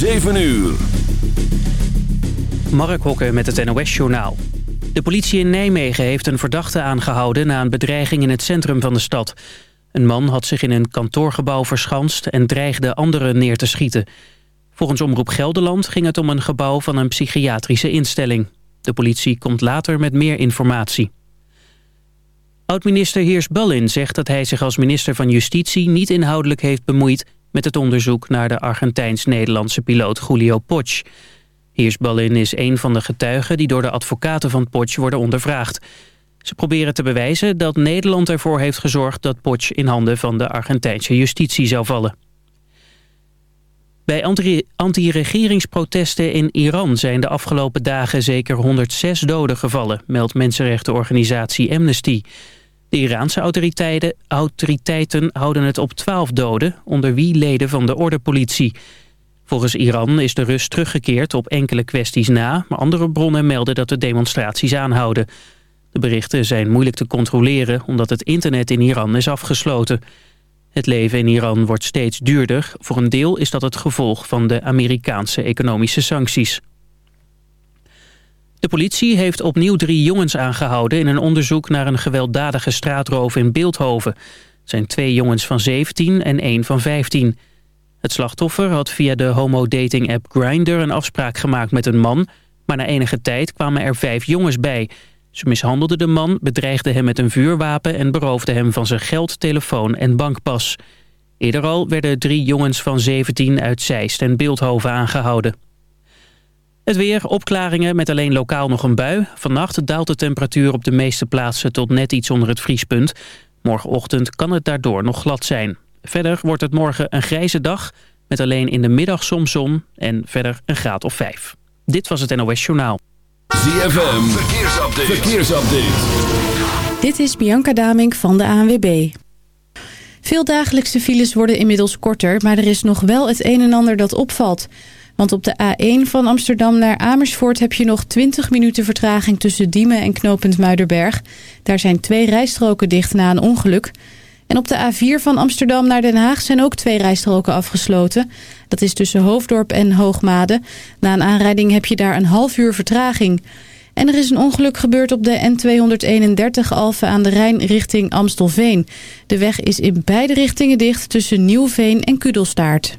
7 uur. Mark Hokker met het NOS-journaal. De politie in Nijmegen heeft een verdachte aangehouden... na een bedreiging in het centrum van de stad. Een man had zich in een kantoorgebouw verschanst... en dreigde anderen neer te schieten. Volgens Omroep Gelderland ging het om een gebouw... van een psychiatrische instelling. De politie komt later met meer informatie. Oud-minister Heers Ballin zegt dat hij zich als minister van Justitie... niet inhoudelijk heeft bemoeid met het onderzoek... naar de Argentijns-Nederlandse piloot Julio Potsch... Heersballin is een van de getuigen die door de advocaten van Potsch worden ondervraagd. Ze proberen te bewijzen dat Nederland ervoor heeft gezorgd dat Potsch in handen van de Argentijnse justitie zou vallen. Bij anti-regeringsprotesten in Iran zijn de afgelopen dagen zeker 106 doden gevallen, meldt mensenrechtenorganisatie Amnesty. De Iraanse autoriteiten, autoriteiten houden het op 12 doden, onder wie leden van de ordepolitie. Volgens Iran is de rust teruggekeerd op enkele kwesties na... maar andere bronnen melden dat de demonstraties aanhouden. De berichten zijn moeilijk te controleren... omdat het internet in Iran is afgesloten. Het leven in Iran wordt steeds duurder. Voor een deel is dat het gevolg van de Amerikaanse economische sancties. De politie heeft opnieuw drie jongens aangehouden... in een onderzoek naar een gewelddadige straatroof in Beeldhoven. Het zijn twee jongens van 17 en één van 15... Het slachtoffer had via de homo-dating-app Grindr een afspraak gemaakt met een man... maar na enige tijd kwamen er vijf jongens bij. Ze mishandelden de man, bedreigden hem met een vuurwapen... en beroofden hem van zijn geld, telefoon en bankpas. Eerder al werden drie jongens van 17 uit Zeist en Beeldhoven aangehouden. Het weer, opklaringen met alleen lokaal nog een bui. Vannacht daalt de temperatuur op de meeste plaatsen tot net iets onder het vriespunt. Morgenochtend kan het daardoor nog glad zijn. Verder wordt het morgen een grijze dag... met alleen in de middag soms zon en verder een graad of vijf. Dit was het NOS Journaal. ZFM, verkeersupdate. verkeersupdate. Dit is Bianca Damink van de ANWB. Veel dagelijkse files worden inmiddels korter... maar er is nog wel het een en ander dat opvalt... Want op de A1 van Amsterdam naar Amersfoort heb je nog 20 minuten vertraging tussen Diemen en knooppunt Muiderberg. Daar zijn twee rijstroken dicht na een ongeluk. En op de A4 van Amsterdam naar Den Haag zijn ook twee rijstroken afgesloten. Dat is tussen Hoofddorp en Hoogmade. Na een aanrijding heb je daar een half uur vertraging. En er is een ongeluk gebeurd op de N231 Alphen aan de Rijn richting Amstelveen. De weg is in beide richtingen dicht tussen Nieuwveen en Kudelstaart.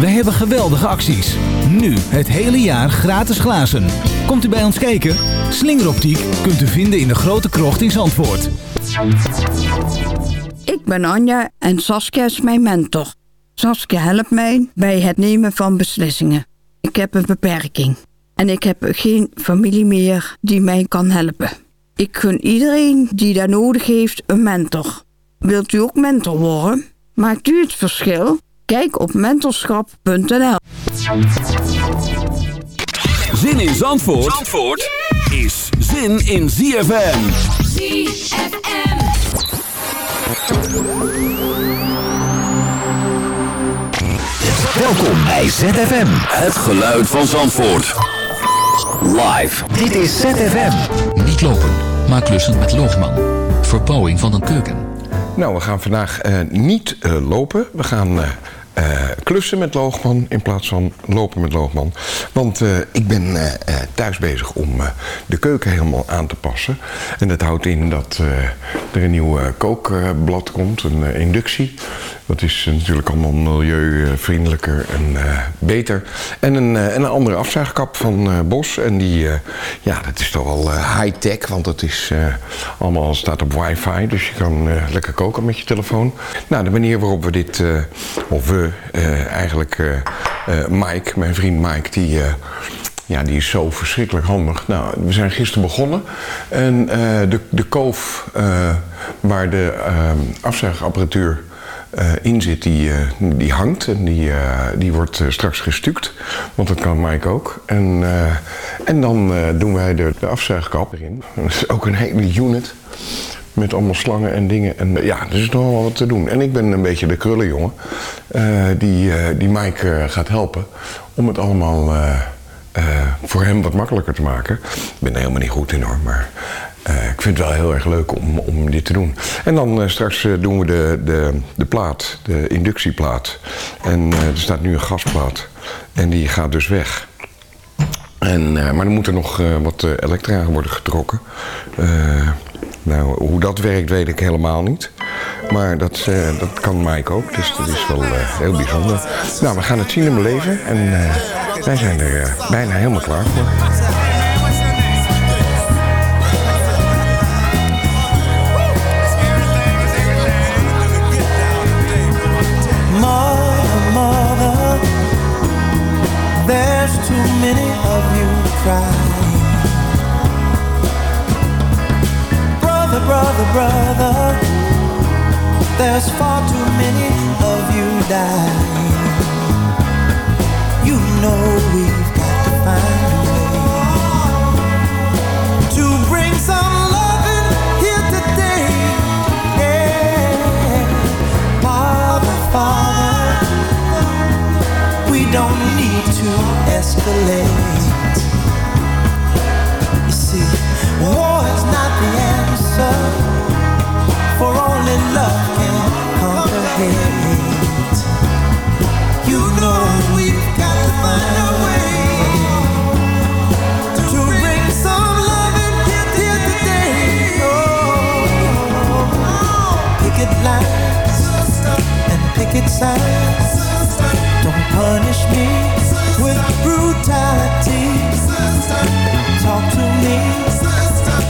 Wij hebben geweldige acties. Nu het hele jaar gratis glazen. Komt u bij ons kijken? Slingeroptiek kunt u vinden in de grote krocht in Zandvoort. Ik ben Anja en Saskia is mijn mentor. Saskia helpt mij bij het nemen van beslissingen. Ik heb een beperking en ik heb geen familie meer die mij kan helpen. Ik gun iedereen die daar nodig heeft een mentor. Wilt u ook mentor worden? Maakt u het verschil? Kijk op mentorschap.nl Zin in Zandvoort, Zandvoort is zin in ZFM. ZFM. Welkom bij ZFM. Het geluid van Zandvoort. Live. Dit is ZFM. Niet lopen, maar klussen met Loogman. verbouwing van een keuken? Nou, we gaan vandaag eh, niet eh, lopen. We gaan eh, eh, klussen met Loogman in plaats van lopen met Loogman. Want eh, ik ben eh, thuis bezig om de keuken helemaal aan te passen. En dat houdt in dat er een nieuw kookblad komt, een inductie. Dat is eh, natuurlijk allemaal milieuvriendelijker en eh, beter. En een, eh, en een andere afzuigkap van Bos. En die, ja, dat is toch wel high-tech, want het is allemaal staat op wifi. Dus je kan lekker koken met je telefoon. Nou, de manier waarop we dit, of we eigenlijk, Mike, mijn vriend Mike, die... ja, die is zo verschrikkelijk handig. Nou, we zijn gisteren begonnen. En de, de koof waar de eh, afzuigapparatuur eh, in zit, die, eh, die hangt. En die, eh, die wordt straks gestuukt. Want dat kan Mike ook. En, en dan doen wij de, de afzuigkap erin. Dat is ook een hele unit. Met allemaal slangen en dingen. En ja, er is nog wel wat te doen. En ik ben een beetje de krullenjongen. die, die Mike gaat helpen. Om het allemaal voor hem wat makkelijker te maken. Ik ben er helemaal niet goed in hoor. Maar eh, ik vind het wel heel erg leuk om, om dit te doen. En dan eh, straks eh, doen we de, de, de plaat. De inductieplaat. En er staat nu een gasplaat. En die gaat dus weg. En, maar er moet er nog wat elektra worden getrokken. Nou, hoe dat werkt weet ik helemaal niet. Maar dat, dat kan Mike ook, dus dat is wel heel bijzonder. Nou, we gaan het zien en beleven. En eh, wij zijn er bijna helemaal klaar voor. There's far too many of you dying. You know we've got to find a way to bring some loving here today. Yeah. Father, Father, we don't need to escalate. You see, Don't punish me with brutality. Talk to me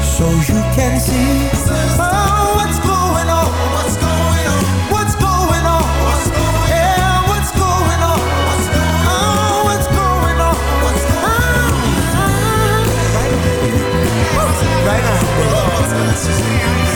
so you can see oh, what's going on. What's going on? What's going on? Yeah, what's going on? Oh, what's going on? Right on. Right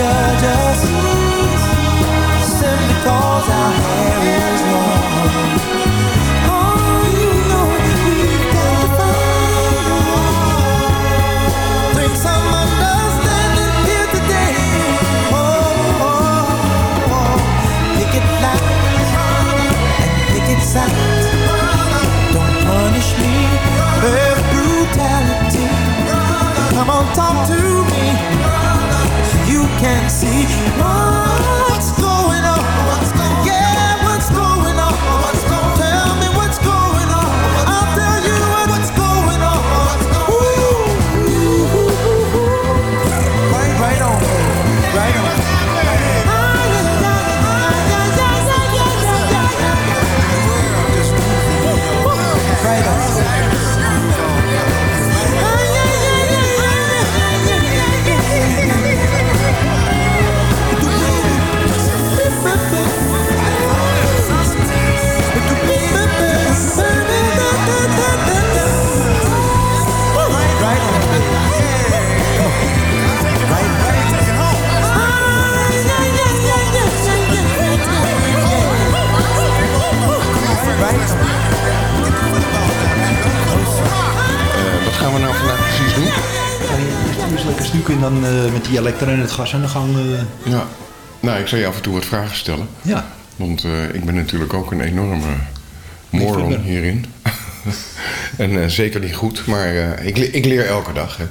judge us? Simply 'cause our hair is signs. Don't punish me brutality. Come on, talk to me you can see what's going eh, elektra en het gas aan de gang. eh. Ja. Nou, ik zal je af en toe wat vragen stellen. Ja. Want eh, ik ben natuurlijk ook een enorme moron Liefhebber. hierin. en eh, zeker niet goed, maar eh, ik, ik leer elke dag. Hè.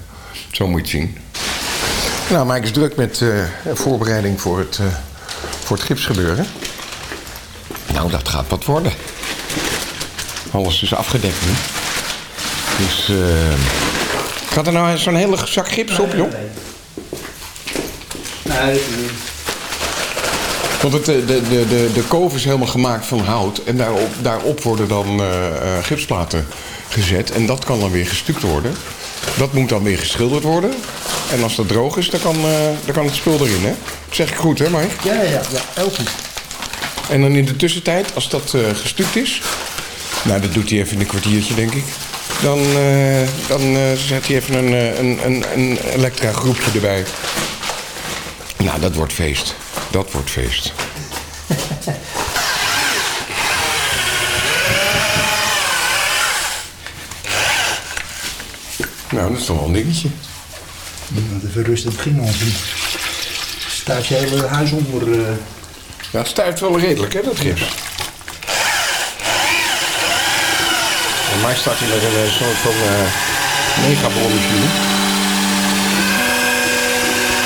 Zo moet je het zien. Nou, Mike is druk met eh, voorbereiding voor het, eh, voor het gipsgebeuren. Nou, dat gaat wat worden. Alles is afgedekt nu. Dus eh, gaat er nou zo'n hele zak gips op, joh? Want het, eh, de, de, de, de koof is helemaal gemaakt van hout. En daarop, daarop worden dan eh, eh, gipsplaten gezet. En dat kan dan weer gestuukt worden. Dat moet dan weer geschilderd worden. En als dat droog is, dan kan, dan kan het spul erin, hè? Dat zeg ik goed, hè, Mike? Ja, ja, ja, heel goed. En dan in de tussentijd, als dat eh gestuukt is... Nou, dat doet hij even in een kwartiertje, denk ik. Dan, dan zet hij even een, een, een, een elektra groepje erbij. Nou, dat wordt feest. Dat wordt feest. Nou, dat is toch wel een dingetje. Dat even rustig beginnen, staat je hele huis onder. eh. Ja, stuift wel redelijk, hè, dat gips. Bij mij staat hij met een soort van megabolmachine.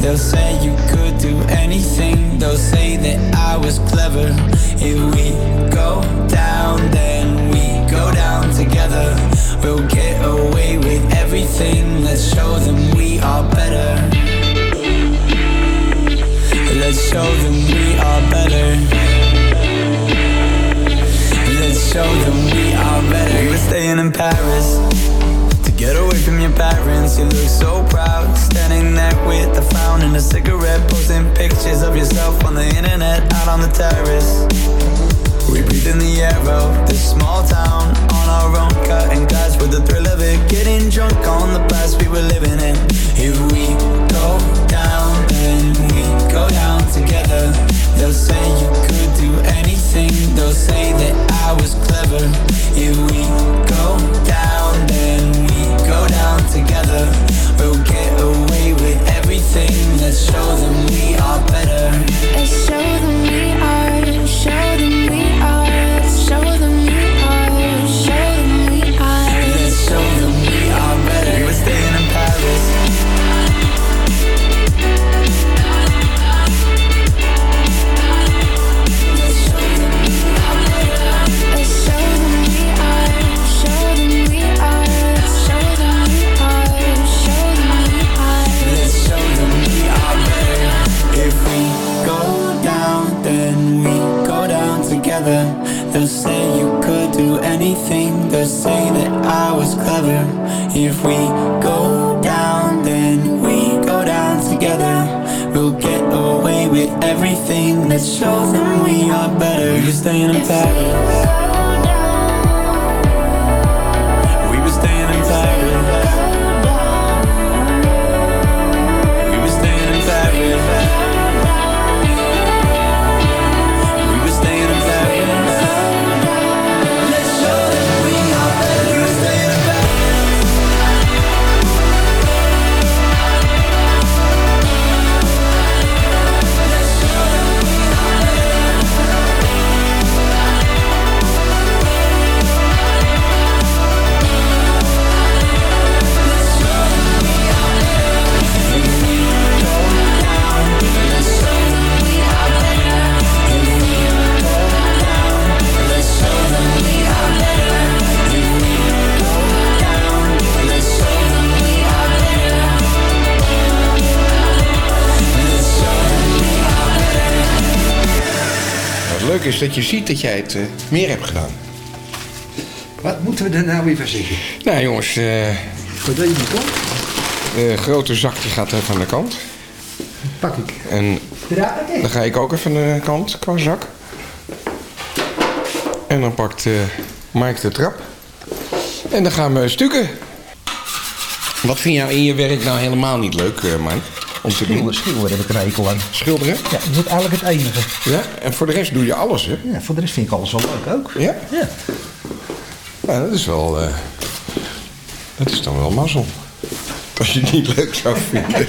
They'll say you could do anything, they'll say that I was clever. If we go down, then we go down together. We'll get away with everything, let's show them we are better. Let's show them we are better. Let's show them we are better. We're staying in Paris to get away from your parents. You look so proud, standing there with a frown and a cigarette, posting pictures of yourself on the internet, out on the terrace. We breathe in the air of this small town on our own, cutting glass with the thrill of it, getting drunk on the past we were living in. If we go down, then we go down together. They'll say you could do anything, Leuke is dat je ziet dat jij het eh, meer hebt gedaan. Wat moeten we er nou weer van zeggen? Nou jongens, eh Wat weet je? De grote zakje gaat even aan de kant. Pak ik. En dan ga ik ook even aan de kant qua zak. En dan pakt eh Mike de trap. En dan gaan we stukken. Wat vind jij in je werk nou helemaal niet leuk, eh Mike? Om te doen? schilderen heb ik een hekel aan. Schilderen? Ja, dat is eigenlijk het enige. Ja, en voor de rest doe je alles, hè? Ja, voor de rest vind ik alles wel leuk ook. Ja? Ja. Nou, dat is wel... eh, dat is dan wel mazzel. Als je het niet leuk zou vinden.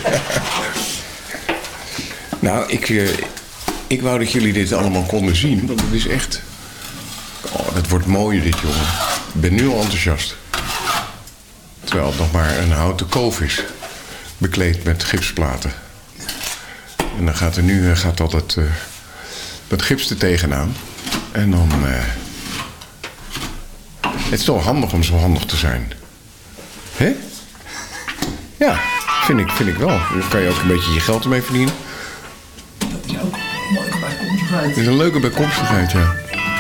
nou, ik, eh, ik wou dat jullie dit allemaal konden zien. Want het is echt... Oh, het wordt mooier dit, jongen. Ik ben nu al enthousiast. Terwijl het nog maar een houten koof is. Bekleed met gipsplaten. En dan gaat er nu eh, gaat altijd eh, dat gips er tegenaan. En dan... eh, het is wel handig om zo handig te zijn. Hè? Ja, vind ik, vind ik wel. Dan kan je ook een beetje je geld ermee verdienen. Het is een leuke bijkomstigheid, ja.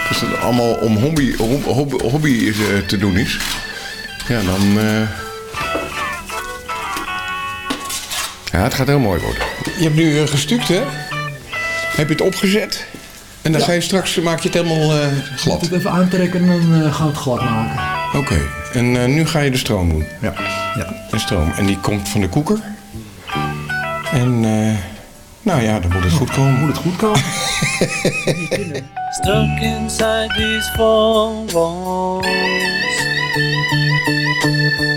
Als het allemaal om hobby, om, hobby, hobby te doen is, ja, dan. Ja, het gaat heel mooi worden. Je hebt nu eh, gestuukt, hè? Heb je het opgezet? En dan ga je straks, maak je het helemaal eh, glad. Ik even aantrekken en dan uh, gaan we het glad maken. Oké, en eh, nu ga je de stroom doen? Ja. ja. De stroom. En die komt van de koeker? En, eh, nou ja, dan moet het goed komen. Moet het goed komen? Stuck inside these four walls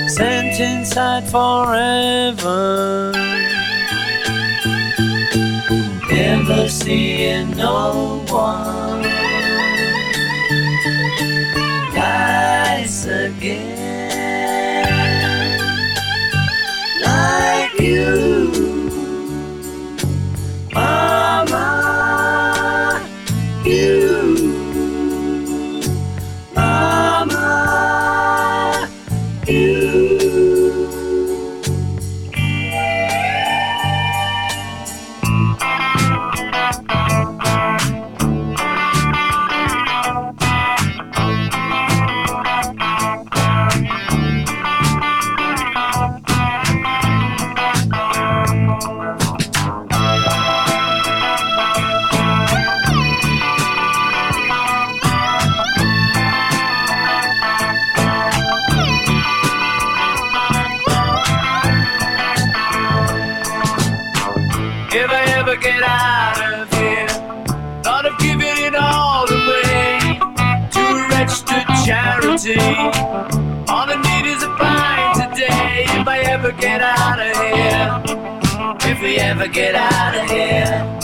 Sent inside forever. Never seeing no one. Nice again get out of here, if we ever get out of here.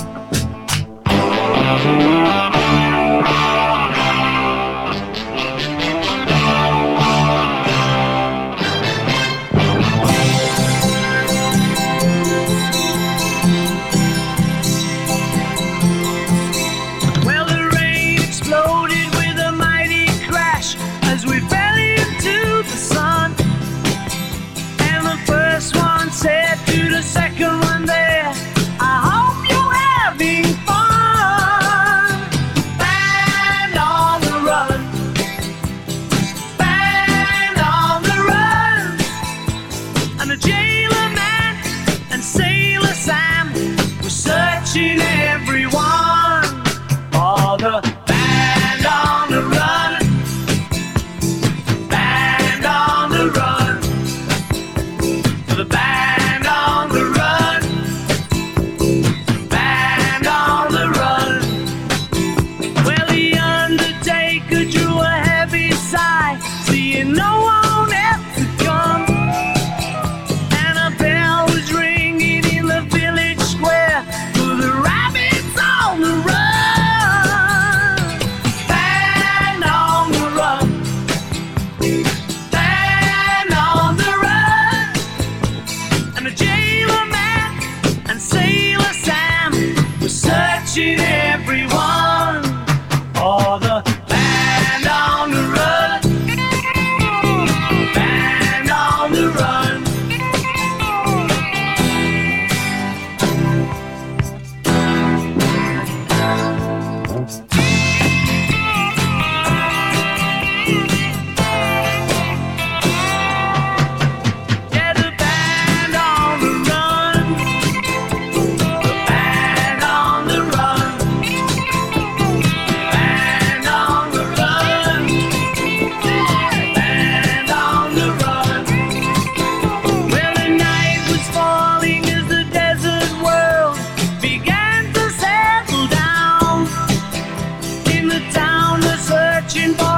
searching for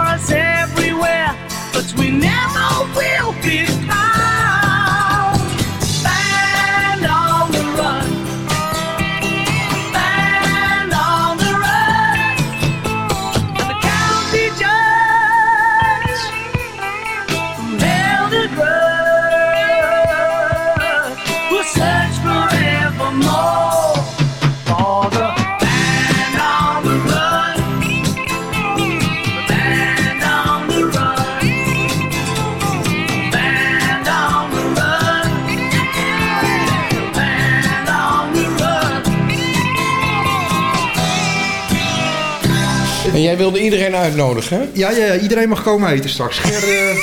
wilde iedereen uitnodigen, hè? Ja, ja, ja, iedereen mag komen eten straks. Ger, uh,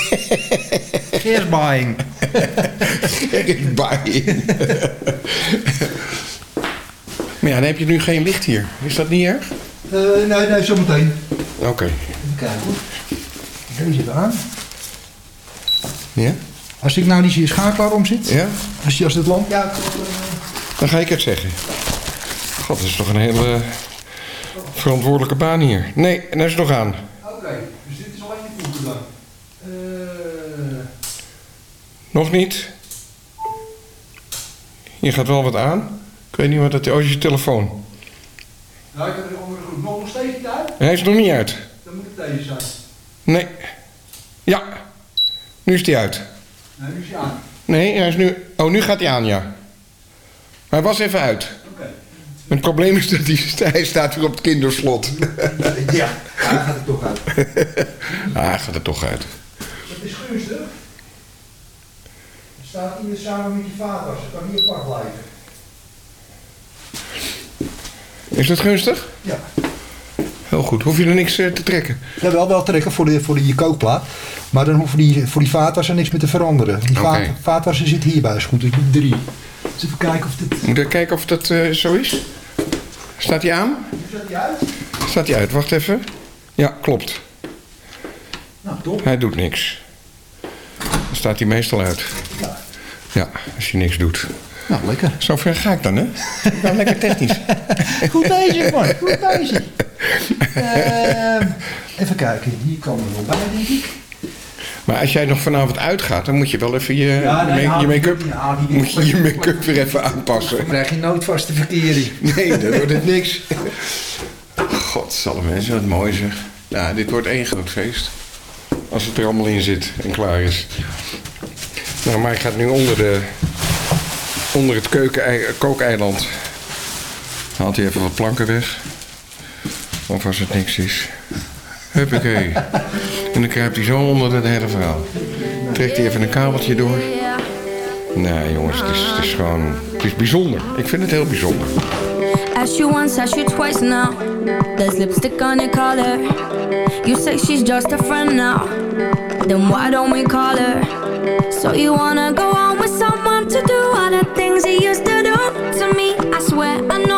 Gersbaaiing. Gersbaaiing. maar ja, dan heb je nu geen licht hier. Is dat niet erg? Uh, nee, nee, zometeen. Oké. Even kijken hoor. Deze zit aan. Ja? Als ik nou niet zie schakelaar om zit. Ja? Als, je, als het lamp... Ja, Dan ga ik het zeggen. God, dat is toch een hele verantwoordelijke baan hier. Nee, en hij is nog aan. Oké, dus dit is alleen je voeten dan. Uh... Nog niet. Je gaat wel wat aan. Ik weet niet wat het is. Oh, is je telefoon. Nou, ik heb de andere groep nog steeds niet uit. Hij is nog niet uit. Dan moet het deze zijn. Nee. Ja. Nu is hij uit. Nee, nu is hij aan. Nee, hij is nu... Oh, nu gaat hij aan, ja. Maar hij was even uit. Het probleem is dat hij, hij staat weer op het kinderslot. ja, hij gaat er toch uit. ah, hij gaat er toch uit. Dat is gunstig. Er staat hier samen met je vader. Ze kan niet apart blijven. Is dat gunstig? Ja. Heel goed. Hoef je er niks eh, te trekken? Ja, wel wel trekken voor de, voor de kookplaat. Maar dan hoeven die, voor die vaatwasser niks meer te veranderen. Die Oké. vaat, vaatwasser zit hierbij, is goed. Dus ik moet drie. Dus even kijken of dit... Moet ik kijken of dat eh, zo is? Staat hij aan? Zet hij uit. Staat hij uit? Wacht even. Ja, klopt. Nou, top. Hij doet niks. Dan staat hij meestal uit. Ja. Ja, als je niks doet. Nou, lekker. Zo ver ga ik dan, hè? Nou, lekker technisch. Goed bezig, man. Goed bezig. Ehm, even kijken. Hier komen we wel bij, denk ik. Maar als jij nog vanavond uitgaat, dan moet je wel even je, Ja, nee, je make-up ja, die- moet je, je make-up weer even aanpassen. Dan krijg je nooit vaste verkering. Nee, dat wordt het niks. God, zal mensen, wat mooi zeg. Nou, dit wordt één groot feest. Als het er allemaal in zit en klaar is. Nou, maar ik ga nu onder, de, onder het keuken, kookeiland. Haalt hij even wat planken weg. Of als het niks is. Huppakee. En dan kruipt hij zo onder het hele verhaal. Trekt hij even een kabeltje door. Nee jongens, het is, het gewoon... Het is bijzonder. Ik vind het heel bijzonder. Asked you once, asked you twice now. There's lipstick on your collar. You say she's just a friend now. Then why don't we call her? So you wanna go on with someone to do all the things he used to do to me? I swear I know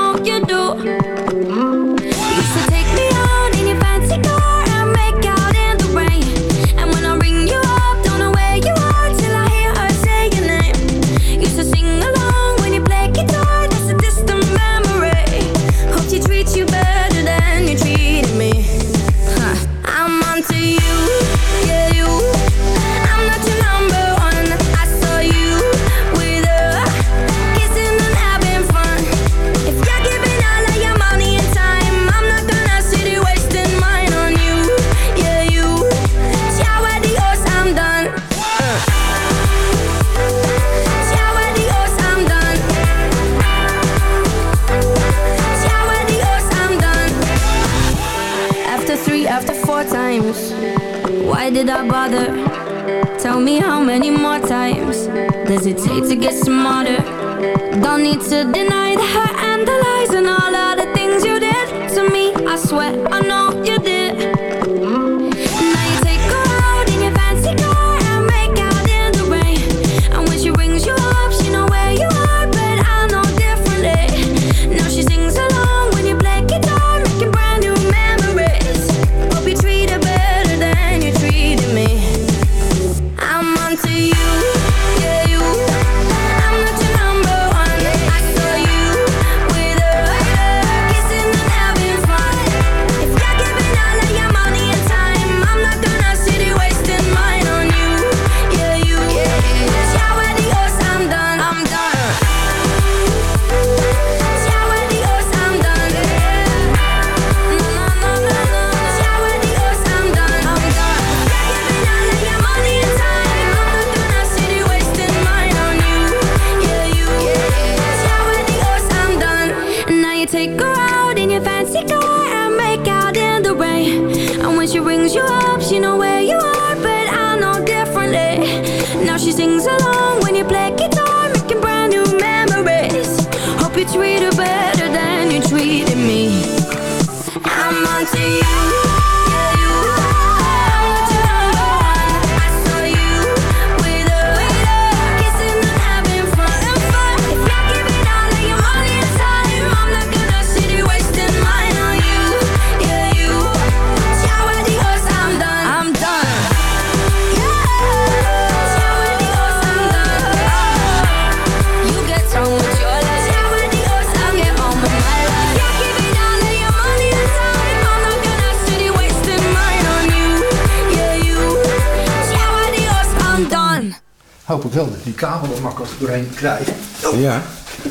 ik die kabel er makkelijk doorheen krijg. Ja.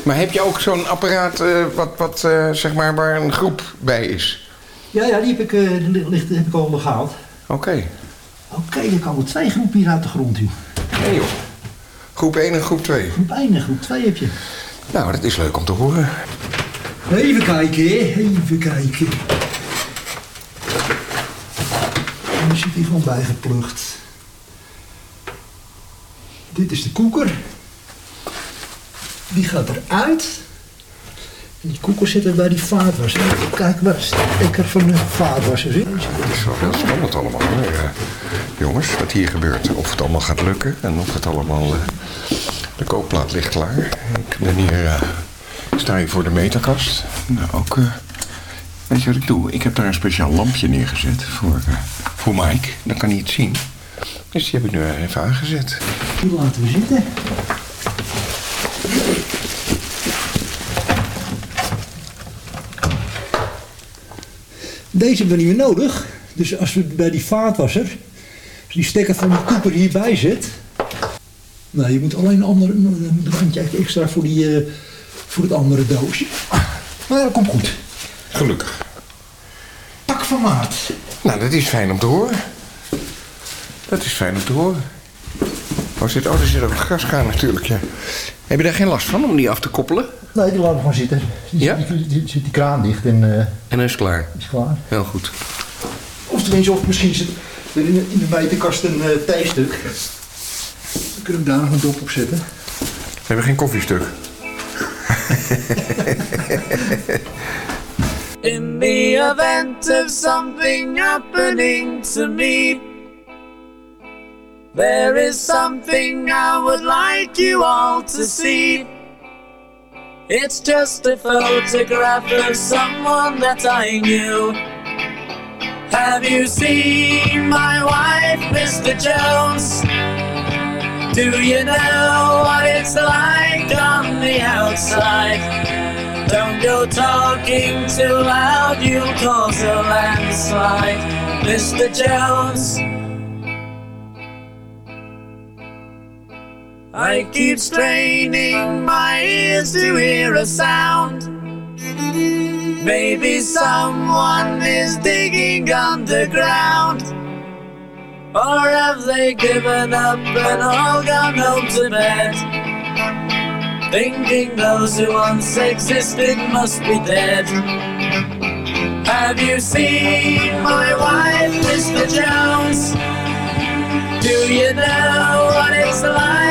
Maar heb je ook zo'n apparaat eh, wat, wat eh, zeg maar, waar een groep bij is? Ja, ja, die heb ik, eh, die ligt, heb ik al gehaald. Oké. Oké, er komen twee groepen hier uit de grond, joh. Nee joh. Groep 1 en groep 2. Groep 1 en groep 2 heb je. Nou, dat is leuk om te horen. Even kijken. Even kijken. En er zit hier gewoon bijgeplucht. Dit is de koeker. Die gaat eruit. Die koeker zit er bij die vaatwasser. Kijk waar de stekker van de vaatwasser zit. Het is wel heel spannend allemaal. Jongens, wat hier gebeurt. Of het allemaal gaat lukken en of het allemaal... eh, de kookplaat ligt klaar. Ik ben hier... ik sta hier voor de meterkast. Nou, ook... eh, weet je wat ik doe? Ik heb daar een speciaal lampje neergezet voor, voor Mike. Dan kan hij het zien. Dus die heb ik nu even aangezet. Die laten we zitten. Deze hebben we niet meer nodig. Dus als we bij die vaatwasser als die stekker van die koeper hierbij zet. Nou, je moet alleen een ander een randje extra voor, die, eh, voor het andere doosje. Maar ja, dat komt goed. Gelukkig. Pak van maat. Nou, dat is fijn om te horen. Dat is fijn om te horen. Oh, zit, oh er zit ook een gaskraan natuurlijk, ja. Heb je daar geen last van om die af te koppelen? Nee, die laten we gewoon zitten. Die, Ja? die, die- zit die kraan dicht en eh, En dan is het klaar. is klaar. Heel goed. Of tenminste, of misschien zit er in de, in de meterkast een uh, theestuk. Dan kunnen we daar nog een dop op zetten. We hebben geen koffiestuk. In the event of something happening to me, there is something I would like you all to see. It's just a photograph of someone that I knew. Have you seen my wife, Mr. Jones? Do you know what it's like on the outside? Don't go talking too loud, you'll cause a landslide, Mr. Jones. I keep straining my ears to hear a sound. Maybe someone is digging underground. Or have they given up and all gone home to bed? Thinking those who once existed must be dead. Have you seen my wife, Mr. Jones? Do you know what it's like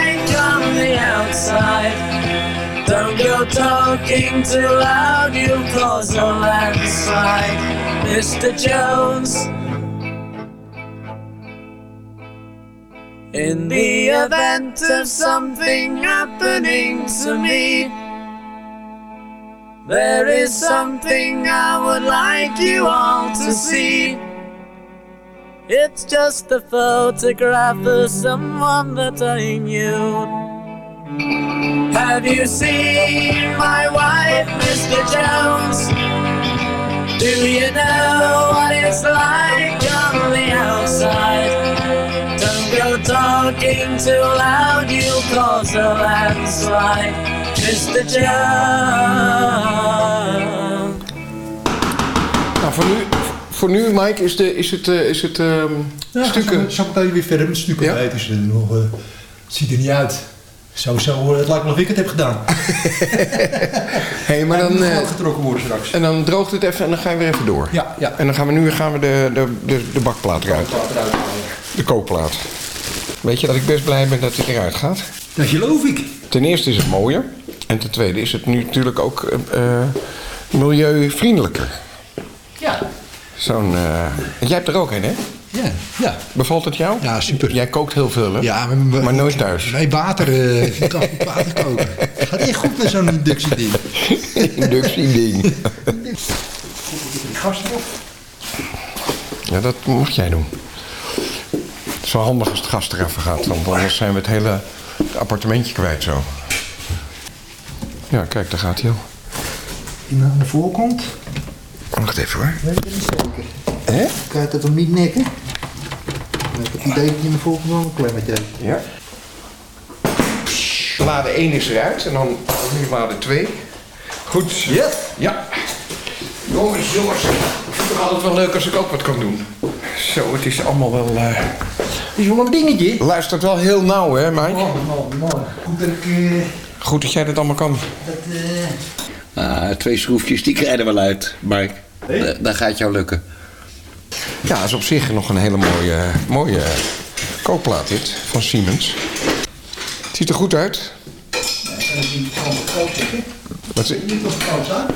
the outside? Don't go talking too loud, you'll cause a landslide, Mr. Jones. In the event of something happening to me, there is something I would like you all to see. It's just a photograph of someone that I knew. Have you seen my wife, Mr. Jones? Do you know what it's like on the outside? Don't go talking too loud, you'll cause a landslide, Mr. Jones. Nou, voor nu, voor nu Mike, is, de, is het, eh, is het ehm, Ja, stukken... Zo meteen weer verder met stukken Ja? bij. Dus, eh, nog, eh, het ziet er niet uit. Zo, zo, eh, het lijkt wel of ik het heb gedaan. hey, maar dan, eh, getrokken worden straks. en dan droogt het even en dan ga je weer even door. Ja, ja. En dan gaan we nu gaan we de, de, de, de bakplaat eruit. De kookplaat. Weet je dat ik best blij ben dat het eruit gaat? Dat geloof ik. Ten eerste is het mooier. En ten tweede is het nu natuurlijk ook eh, milieuvriendelijker. Ja. Zo'n... eh, jij hebt er ook een, hè? Ja, ja. Bevalt het jou? Ja, super. Jij kookt heel veel, hè? Ja, maar, Maar nooit thuis. Nee, water. eh, ik kan water koken. Gaat echt goed met zo'n inductieding. Inductieding. Die gas erop. Ja, dat mag jij doen. Het is wel handig als het gas er even gaat, want anders zijn we het hele appartementje kwijt zo. Ja, kijk, daar gaat hij al. Die aan de voorkant. Wacht even hoor. Zeker. Hè? Kijk dat hem niet nekken. Ik heb het idee dat hij in de wel een klemmetje. Ja. Lade 1 is eruit en dan nu lade 2. Goed. Ja? Ja. Jongens, jongens. Ik vind het toch altijd wel leuk als ik ook wat kan doen. Zo, het is allemaal wel... eh is wel een dingetje. Luistert wel heel nauw, hè, Mike? Oh, mooi, mooi. Goed dat ik... eh, Goed dat jij dat allemaal kan. dat, eh, Ah, twee schroefjes, die krijgen er wel uit, Mike. Da- Dat gaat jou lukken. Ja, dat is op zich nog een hele mooie, mooie kookplaat dit, van Siemens. Het ziet er goed uit. Wat is-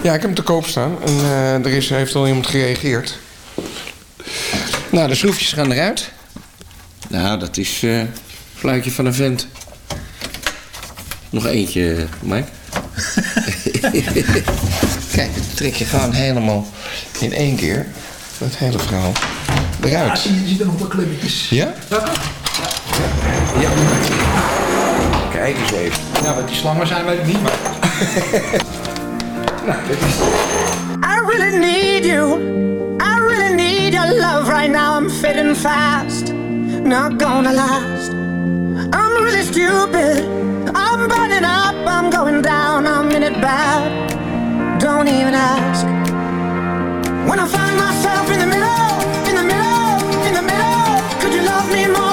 Ja, ik heb hem te koop staan en eh, er is, heeft al iemand gereageerd. Nou, de schroefjes gaan eruit. Nou, dat is eh fluitje van een vent. Nog eentje, Mike. Kijk, dat trek je gewoon helemaal in één keer, dat hele verhaal, Ja, eruit. zie je, ziet er nog wel klemmetjes. Ja? Ja. Kijk eens even. Ja, wat die slangen zijn, weet ik niet, maar... nou, dit is... I really need you. I really need your love right now. I'm fading fast, not gonna last. I'm really stupid. I'm burning up. I'm going down. I'm in it bad. Don't even ask. When I find myself in the middle, in the middle, in the middle, could you love me more?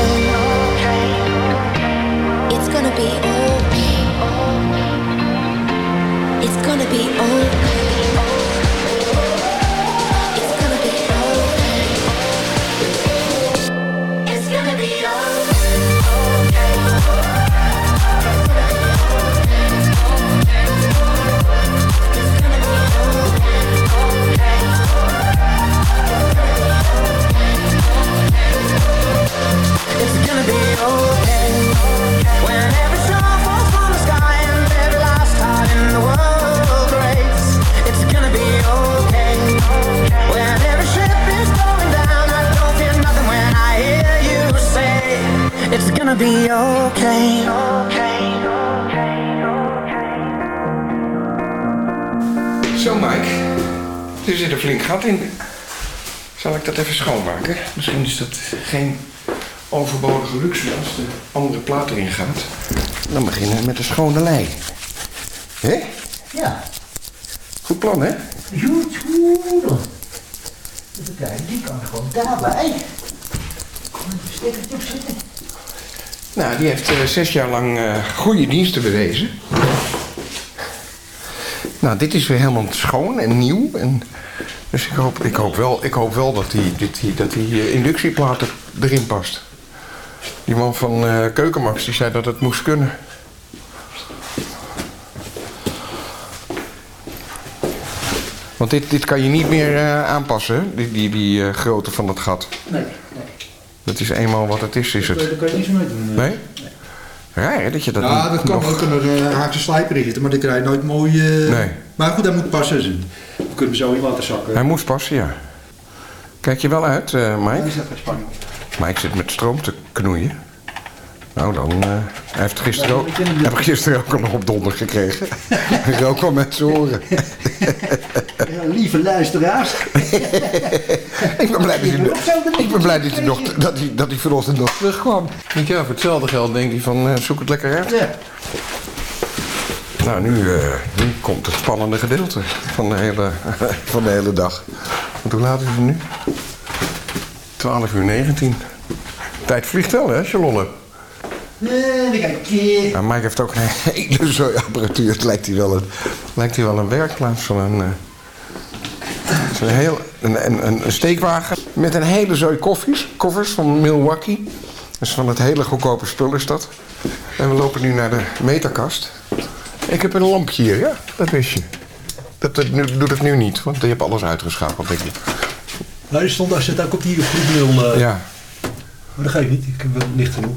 Gat in. Zal ik dat even schoonmaken? Misschien is dat geen overbodige luxe als de andere plaat erin gaat. Dan beginnen we met de schone lei. Hé? Ja. Goed plan, hè? Goed, goed. Even kijken, die kan gewoon daarbij. Kom stekkertje op zitten. Nou, die heeft eh, zes jaar lang eh, goede diensten bewezen. Nou, dit is weer helemaal schoon en nieuw. En, dus ik hoop, ik hoop wel, ik hoop wel dat die, dit, die, dat die eh, inductieplaat er, erin past. Die man van eh, Keukenmax die zei dat het moest kunnen. Want dit, dit kan je niet meer eh, aanpassen, die, die, die eh, grootte van het gat. Nee, nee. Dat is eenmaal wat het is, is het. Daar kan je niets mee doen. Nee? Raar, hè, dat je dat ja, dat kan nog- ook een uh, haakse slijper in zitten, maar dan krijg je nooit mooi... eh, Nee. Maar goed, dat moet passen. We kunnen zo in laten zakken. Hij moest passen, ja. Kijk je wel uit, eh, Mike? Hij is. Mike zit met stroom te knoeien. Nou, dan... hij heeft gisteren ook, heb ik gisteren ook al nog op donder gekregen. Ik rook wel met zijn oren. Ja, lieve luisteraars. ik ben blij dat hij, nog- ik ben blij dat hij, nog, dat hij, dat hij vanochtend nog terugkwam. Want ja, voor hetzelfde geld denk hij van, eh, zoek het lekker uit. Ja. Nou, nu, eh, nu komt het spannende gedeelte van de hele, van de hele dag. Want hoe laat is het nu? 12 uur 19. Tijd vliegt wel, hè, Charlotte? Nee, kijk, keer. Nou, Mike heeft ook een hele zooi apparatuur. Het lijkt hier wel een, lijkt hier wel een werkplaats van een... eh, een, heel, een, een, een- steekwagen met een hele zooi koffies, koffers van Milwaukee. Dus van het hele goedkope spul is dat. En we lopen nu naar de meterkast. Ik heb een lampje hier, ja, dat wist je. Dat, dat nu, doet het nu niet, want je hebt alles uitgeschakeld, denk ik. Nou, die stond daar zit ook op die groep 0. Ja. Maar dat geeft niet, ik heb wel licht genoeg.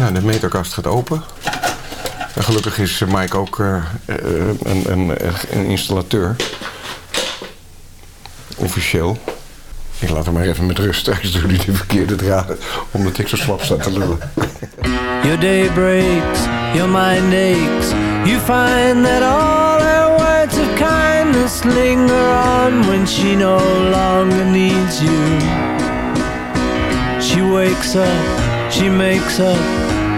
Nou, de meterkast gaat open. En gelukkig is eh, Mike ook eh, eh, een, een, een installateur. Officieel. Ik laat hem maar even met rust. Straks doe hij de verkeerde draden. Omdat ik zo slap sta te lullen. Your day breaks, your mind aches. You find that all her words of kindness linger on when she no longer needs you. She wakes up, she makes up,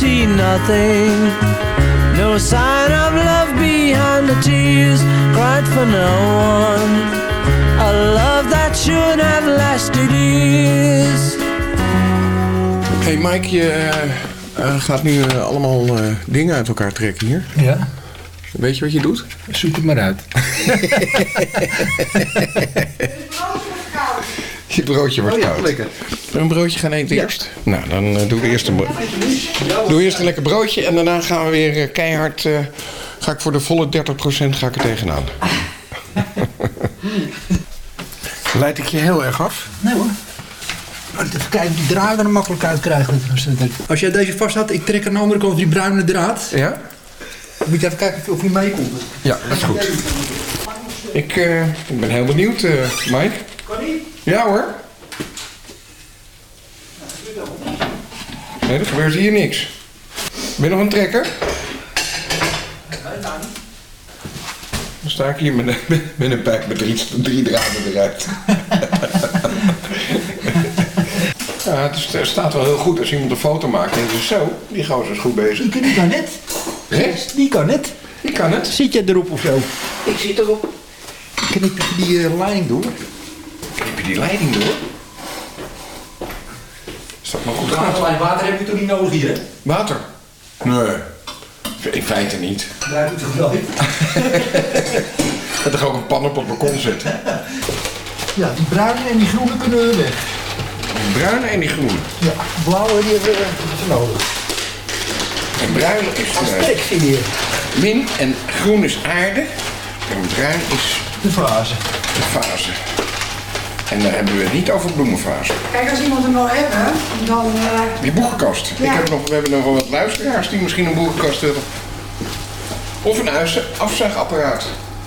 see nothing. No sign of love behind the tears cried for no one. A love that should have lasted years. Hey Mike, je eh, eh, gaat nu eh, allemaal eh, dingen uit elkaar trekken hier. Ja. Weet je wat je doet? Zoek het maar uit. Je broodje wordt Oh ja, koud. lekker. Een broodje gaan eten Ja. eerst? Nou, dan eh, doe ik eerst een, bro- doe eerst een lekker broodje en daarna gaan we weer eh, keihard... eh, ga ik voor de volle 30% ga ik er tegenaan. Leid ik je heel erg af? Nee hoor. Even kijken of die draad er makkelijk uit krijgt. Als jij deze vast had, ik trek aan de andere kant die bruine draad. Ja? Moet je even kijken of hij meekomt. Ja, dat is goed. Ik, eh, ik ben heel benieuwd, eh, Mike. Kan niet? Ja hoor. Nee, er gebeurt hier niks. Ben je nog een trekker? Dan sta ik hier met een, met een pijp met drie, drie draden eruit. ja, het, is- het staat wel heel goed. Als iemand een foto maakt, denk je zo, die gozer is goed bezig. Die, die kan net. Rechts? Die kan net. Die kan het. Zit jij erop of zo? Ik zit erop. Kan ik die eh, lijn door? Je die leiding door? Is dat maar goed gaat? Water, water heb je toch niet nodig hier, hè? Water? Nee. In feite niet. Daar doet het wel. Dat er ook een pan op het balkon zetten. Ja, die bruine en die groene kunnen weg. Die bruine en die groene. Ja, blauwe die hebben we nodig. En bruine is Als eh, zie je. min en Groen is aarde. En bruin is... De fase. De fase. En dan hebben we het niet over bloemenfase. Kijk, als iemand hem wil hebben, dan... eh, Die boekenkast. Ja. Ik heb nog, we hebben nog wel wat luisteraars die misschien een boekenkast willen. Of een afzu- afzuigapparaat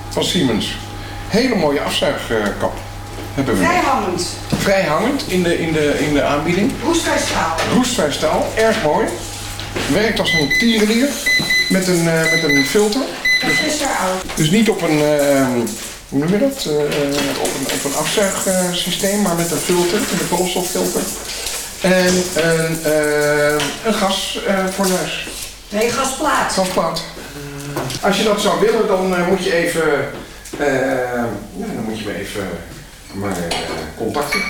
van Siemens. Hele mooie afzuigkap hebben we. Vrijhangend. Vrijhangend in de, in de, in de aanbieding. Roestvrij staal. Roestvrij staal, erg mooi. Werkt als een tierenlier met een, eh, met een filter. Dat is er oud. Dus niet op een, eh, hoe noem je dat? Eh, op een, op een afzuigsysteem, maar met een filter, een koolstoffilter. En een, eh een gasfornuis. Nee, gasplaat. Gasplaat. Als je dat zou willen, dan eh, moet je even, eh, ja, dan moet je me even maar eh, contacten.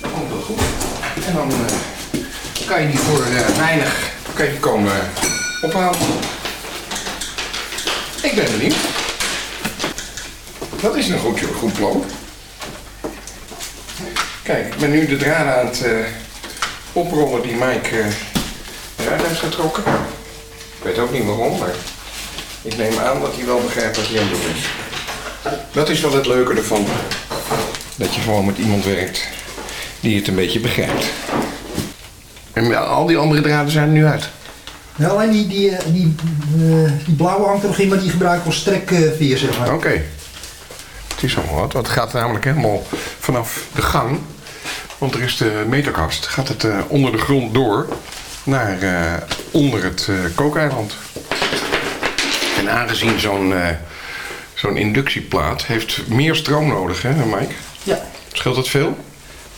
Dan komt dat goed. En dan eh, kan je die voor eh, weinig kan je komen ophalen. Ik ben benieuwd. Dat is een goed, goed plan. Kijk, ik ben nu de draden aan het eh, oprollen die Mike eh, eruit heeft getrokken. Ik weet ook niet waarom, maar ik neem aan dat hij wel begrijpt wat hij aan het doen is. Dat is wel het leuke ervan. Dat je gewoon met iemand werkt die het een beetje begrijpt. En al die andere draden zijn er nu uit. Ja, alleen die, die, eh, die, die blauwe hangt er nog in, maar die gebruik ik als strekveer, zeg maar. Oké. Het is al wat, want het gaat namelijk helemaal vanaf de gang. Want er is de meterkast. Gaat het eh, onder de grond door naar eh, onder het eh, kookeiland. En aangezien zo'n zo'n inductieplaat heeft meer stroom nodig, hè Mike? Ja. Scheelt dat veel?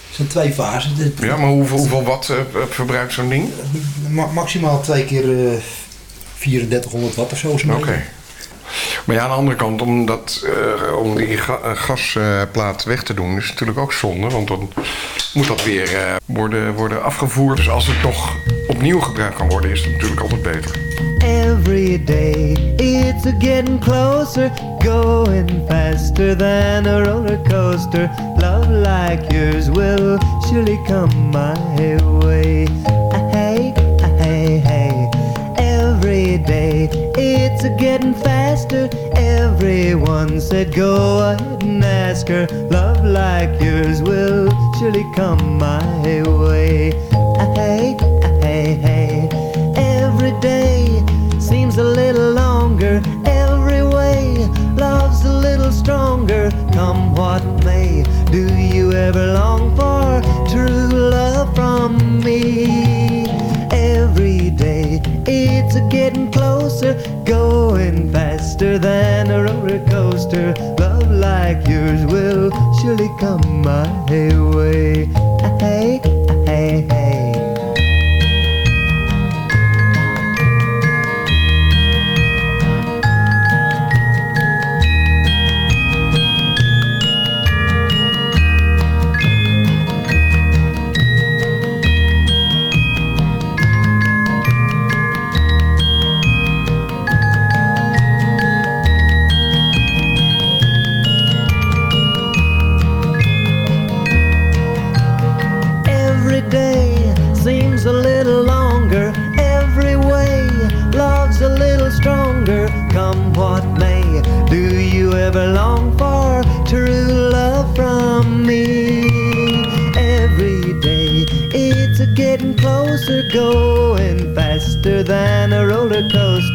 Het zijn twee fasen. Ja, maar hoeveel, hoeveel watt verbruikt zo'n ding? ma- maximaal twee keer eh 3400 watt of zo. Oké. Maar ja, aan de andere kant, om, dat, eh, om die eh, gasplaat weg te doen, is natuurlijk ook zonde. Want dan moet dat weer eh, worden, worden afgevoerd. Dus als het nog opnieuw gebruikt kan worden, is het natuurlijk altijd beter. It's getting closer, going faster than a roller coaster. Love like yours will surely come my way. It's a getting faster. Everyone said go ahead and ask her. Love like yours will surely come my way. Ah, hey, ah, hey, hey. Every day seems a little longer every way. Love's a little stronger, come what may. Do you ever long for true love from me? It's a getting closer, going faster than a roller coaster. Love like yours will surely come my way. Hey,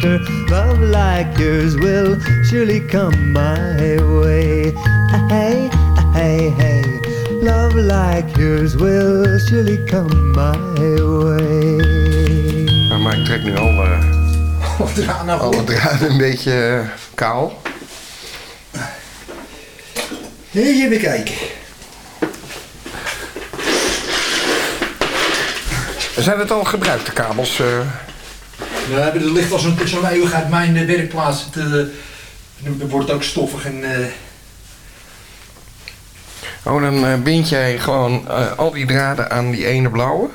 Love like yours will surely come my way. Hey, hey, hey. Love like yours will surely come my way. Nou, maar ik trek nu al eh draden alle draden een beetje eh, kaal. Even kijken. Zijn het al gebruikte kabels? eh? Ja, er ligt als een zo'n eeuwigheid mijn werkplaats. Het, dan wordt het ook stoffig en... eh, Oh, dan eh, bind jij gewoon al die draden aan die ene blauwe.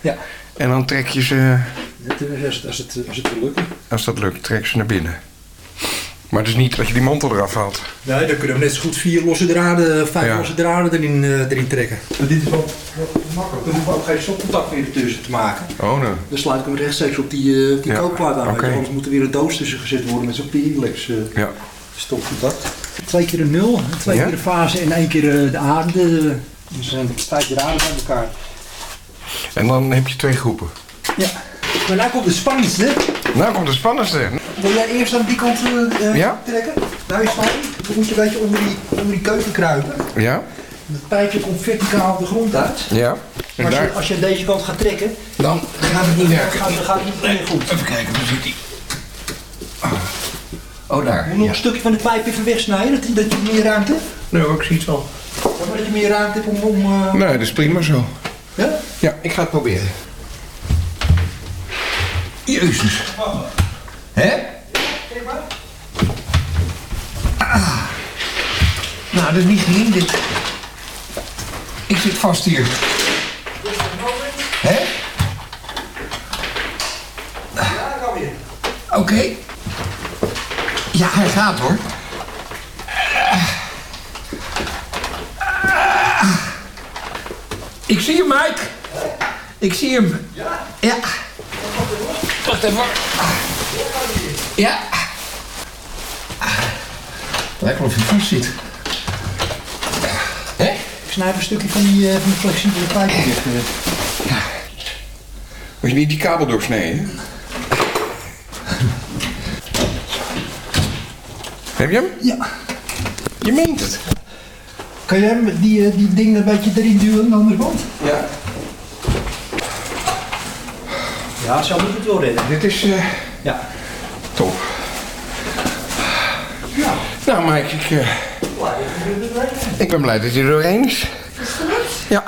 Ja. En dan trek je ze, het, eh, als, het- als, het, het lukken. als dat lukt, trek ze naar binnen. Maar het is niet dat je die mantel eraf haalt. Nee, dan kunnen we net zo goed vier losse draden, vijf Ja. losse draden erin, eh, erin trekken. Maar dit is wel, makkelijk. Dan hoeven we ook geen stopcontact meer ertussen te maken. Oh, nee. Dan sluit ik hem rechtstreeks op die, eh, op die Ja, kookplaat aan. oké. Anders moet er weer een doos tussen gezet worden met zo'n Pirilex eh, Ja. stopcontact. Twee keer een nul, twee Ja? keer de fase en één keer eh, de aarde. Dus zijn vijf aarde bij elkaar. En dan heb je twee groepen. Ja. Maar nou komt het spannendste. Nou komt het spannendste. Wil jij eerst aan die kant eh, eh, Ja. trekken? Nou is fijn. Dan moet je een beetje onder die, onder die keuken kruipen. Ja? Het pijpje komt verticaal de grond uit. Ja. Maar als, je, als je aan deze kant gaat trekken, Dan dan gaat het niet, dan gaat, dan gaat het niet meer goed. Even kijken, waar zit die? Oh, daar. Moet je nog een stukje van de pijp even wegsnijden, dat, dat je meer ruimte hebt? Nee, ik zie het wel. Ja, maar dat je meer ruimte hebt om... om eh, Nee, dat is prima zo. Ja? Ja, ik ga het proberen. Jezus. Hè? Ah. Nou, dat is niet gezien dit. Ik zit vast hier. Hè? Ja, kan weer. Oké. Ja, hij gaat hoor. Ik zie hem, Mike. Ik zie hem. Ja? Ja. Wacht even. Ja. Lijkt wel of hij vast zit. Hè? Ik snijp een stukje van die, eh, van die flexibele pijp weg. eh. Moet je niet die kabel doorsnijden? Heb je hem? Ja. Je meent het. Kan jij hem die, eh, die ding een beetje erin duwen aan de andere kant? Ja. Ja, zo moet het wel redden. Dit is eh, Ja. Top. Ja. Nou, Mike, ik, eh, ik ben blij dat je er doorheen is. Ja.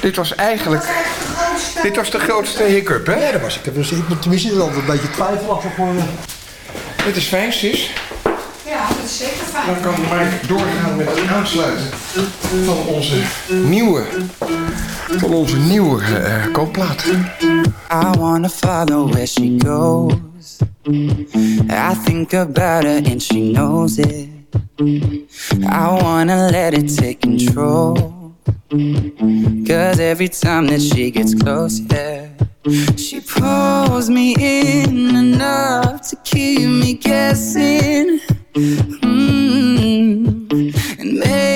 Dit was eigenlijk... Dit was de grootste hiccup, hè? Ja, dat was ik. Dus ik tenminste is altijd een beetje twijfelachtig voor... eh, Dit is fijn, sis. Ja, dat is zeker fijn. Dan kan Mike doorgaan met het aansluiten van onze nieuwe, van onze nieuwe eh, koopplaat. I wanna follow where she goes. I think about her and she knows it. I wanna let it take control. Cause every time that she gets close, yeah, she pulls me in enough to keep me guessing. Mm. And maybe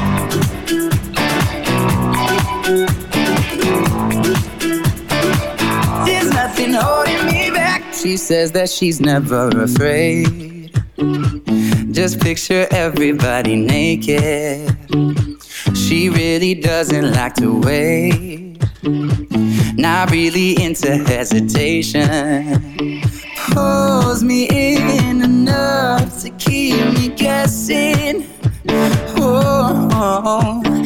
There's nothing holding me back. She says that she's never afraid. Just picture everybody naked. She really doesn't like to wait. Not really into hesitation. Pulls me in enough to keep me guessing. Oh,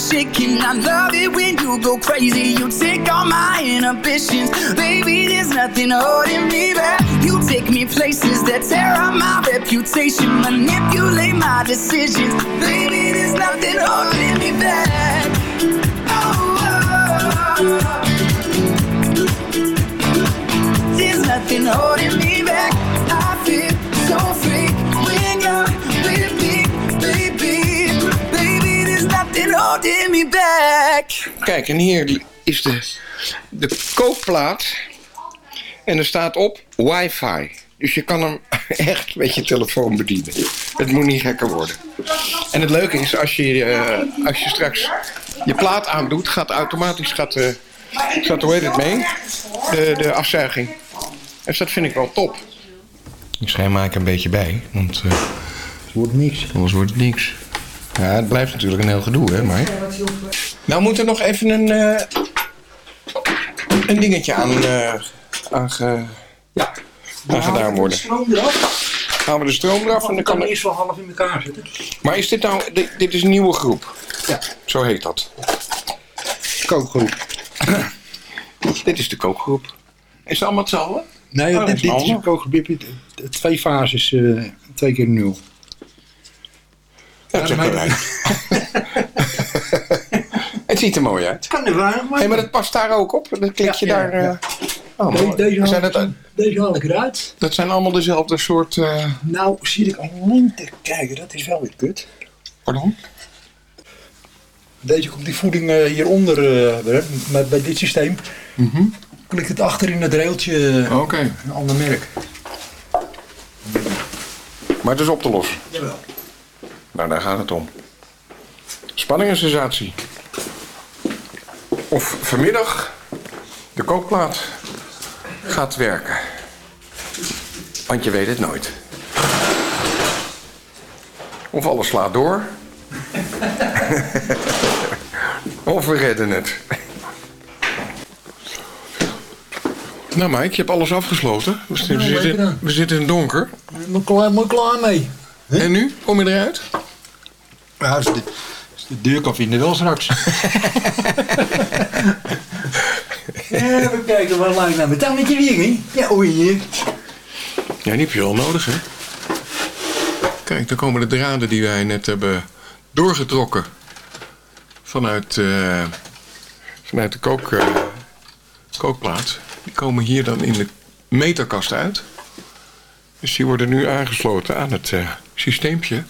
Love it when you go crazy. You take all my inhibitions. Baby, there's nothing holding me back. You take me places that tear up my reputation. Manipulate my decisions. Baby, there's nothing holding me back. Oh, oh, oh. There's nothing holding me holding me back. Kijk, en hier is de, de kookplaat. En er staat op wifi. Dus je kan hem echt met je telefoon bedienen. Het moet niet gekker worden. En het leuke is, als je, eh, als je straks je plaat aandoet... gaat automatisch, gaat, de gaat hoe heet het mee? De, de afzuiging. Dus dat vind ik wel top. Ik schijn maak een beetje bij, want... eh, wordt niks. Anders wordt het niks. Ja, het blijft natuurlijk een heel gedoe, hè, maar... Nou moet er nog even een, eh, een dingetje aan, eh aan, ge- aan gedaan worden. Stroom eraf. Halen we de stroom eraf en dan kan er... eerst wel half in elkaar zitten. Maar is dit nou... Dit, dit is een nieuwe groep? Ja. Zo heet dat. Kookgroep. dit is de kookgroep. Is het allemaal hetzelfde? Nee, Oh, dit, is dit is allemaal. een kookgebied. Twee fases, eh, twee keer nul. Dat zegt erbij. het ziet er mooi uit. Kan er weinig Hé, maar dat past daar ook op? Dat klik je daar... eh, Oh, Deze, zijn haal, dat, deze haal ik eruit. dat zijn allemaal dezelfde soort... eh Nou, zie ik alleen te kijken. Dat is wel weer kut. Pardon? Deze komt die voeding eh, hieronder. eh, weer, maar bij dit systeem Mhm. klikt het achter in het railtje. Oké. Een ander merk. Maar het is op te lossen. Jawel. Nou, daar gaat het om. Spanning en sensatie. Of vanmiddag de kookplaat gaat werken. Want je weet het nooit. Of alles slaat door. of we redden het. Nou Mike, je hebt alles afgesloten. We, zitten- we zitten, in het donker. Ik ben klaar, klaar mee. En nu? Kom je eruit? Ja, als de, als de deur kan vinden wel straks. ja, even kijken, waar lijkt nou met tandetje weer, hè? Ja, oei, hier. Ja, die heb je wel nodig, hè? Kijk, dan komen de draden die wij net hebben doorgetrokken. Vanuit, eh, vanuit de kook, eh, kookplaat. Die komen hier dan in de meterkast uit. Dus die worden nu aangesloten aan het eh, systeempje.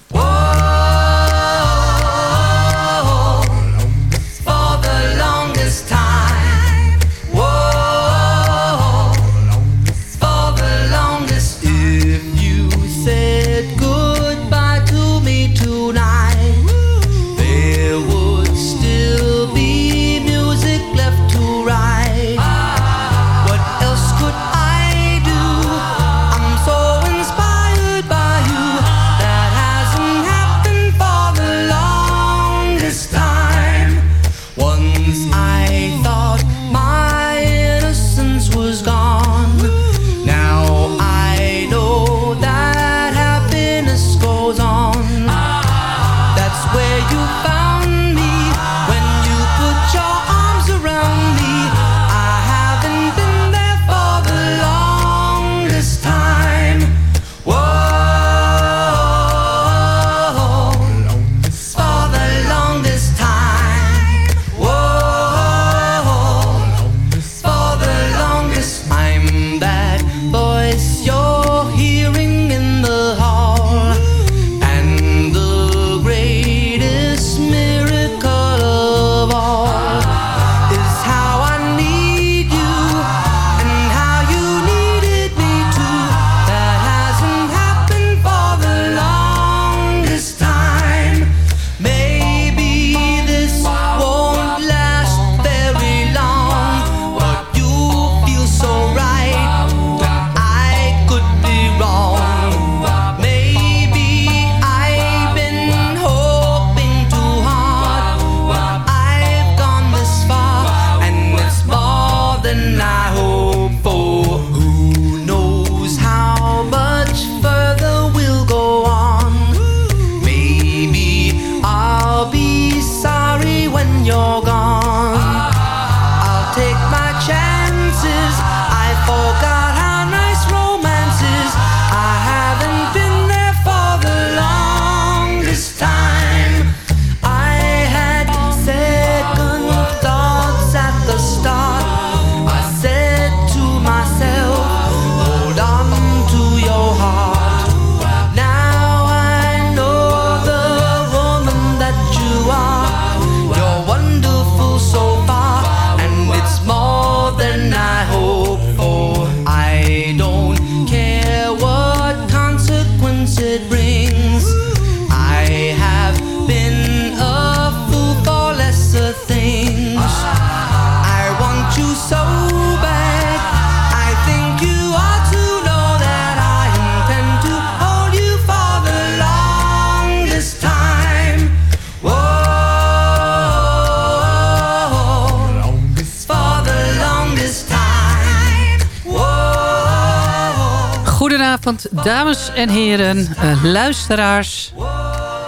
Dames en heren, eh, luisteraars.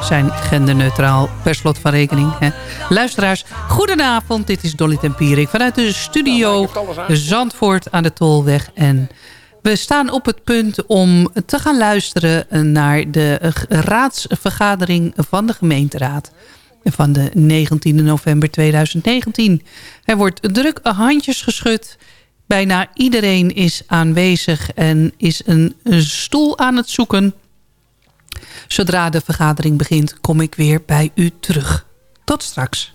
Zijn genderneutraal, per slot van rekening. Hè. Luisteraars, goedenavond. Dit is Dolly Tempierik vanuit de studio Zandvoort aan de Tolweg. En we staan op het punt om te gaan luisteren naar de eh, raadsvergadering van de gemeenteraad van de 19 november 2019. Er wordt druk handjes geschud. Bijna iedereen is aanwezig en is een stoel aan het zoeken. Zodra de vergadering begint, kom ik weer bij u terug. Tot straks.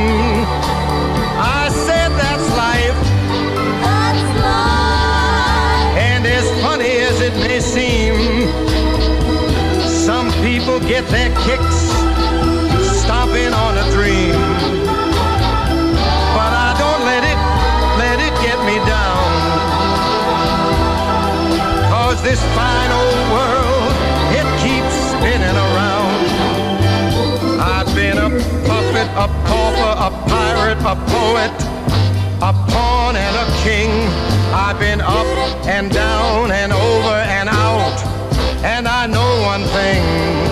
get their kicks stopping on a dream. But I don't let it, let it get me down. Cause this fine old world, it keeps spinning around. I've been a puppet, a pauper, a pirate, a poet, a pawn and a king. I've been up and down and over and out. And I know one thing.